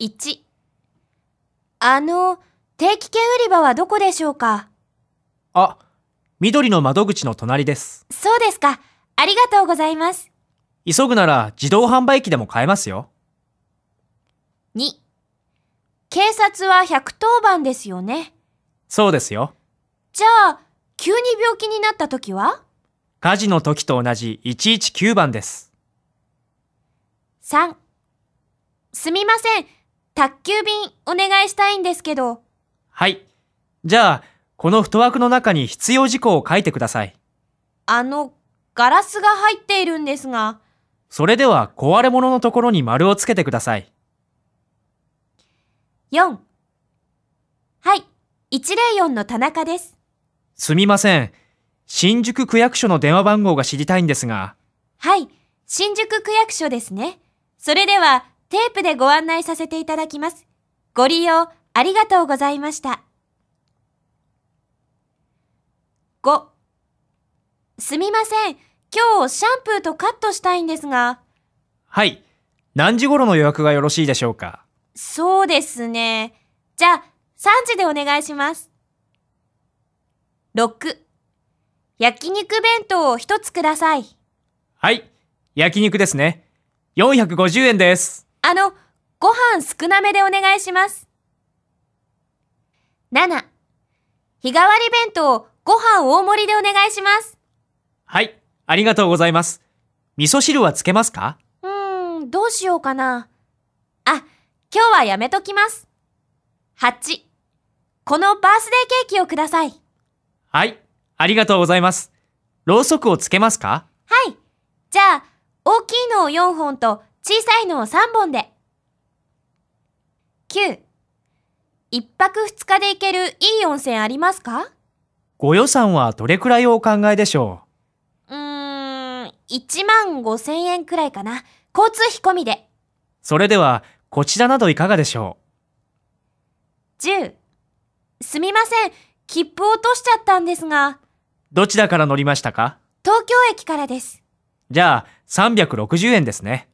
1あの、定期券売り場はどこでしょうか？あ、緑の窓口の隣です。そうですか。ありがとうございます。急ぐなら自動販売機でも買えますよ。2警察は110番ですよね。そうですよ。じゃあ、急に病気になった時は？火事の時と同じ119番です。?3 すみません。宅急便お願いしたいんですけど。はい。じゃあ、この太枠の中に必要事項を書いてください。あの、ガラスが入っているんですが。それでは壊れ物のところに丸をつけてください。4はい。104の田中です。すみません。新宿区役所の電話番号が知りたいんですが、はい。新宿区役所ですね。それでは、テープでご案内させていただきます。ご利用ありがとうございました。5すみません。今日シャンプーとカットしたいんですが。はい。何時頃の予約がよろしいでしょうか？そうですね。じゃあ、3時でお願いします。6焼肉弁当を一つください。はい。焼肉ですね。450円です。あの、ご飯少なめでお願いします。7、日替わり弁当、ご飯大盛りでお願いします。はい。ありがとうございます。味噌汁はつけますか？うーん、どうしようかな。あ、今日はやめときます。8、このバースデーケーキをください。はい。ありがとうございます。ろうそくをつけますか？はい。じゃあ、大きいのを4本と小さいのを3本で。9、一泊二日で行けるいい温泉ありますか？ご予算はどれくらいをお考えでしょう？ーん、1万5千円くらいかな。交通費込みで。うそれでは、こちらなどいかがでしょ10、すみません。切符落としちゃったんですが、うどちらから乗りましたか？東京駅からです。じゃあ、360円ですね。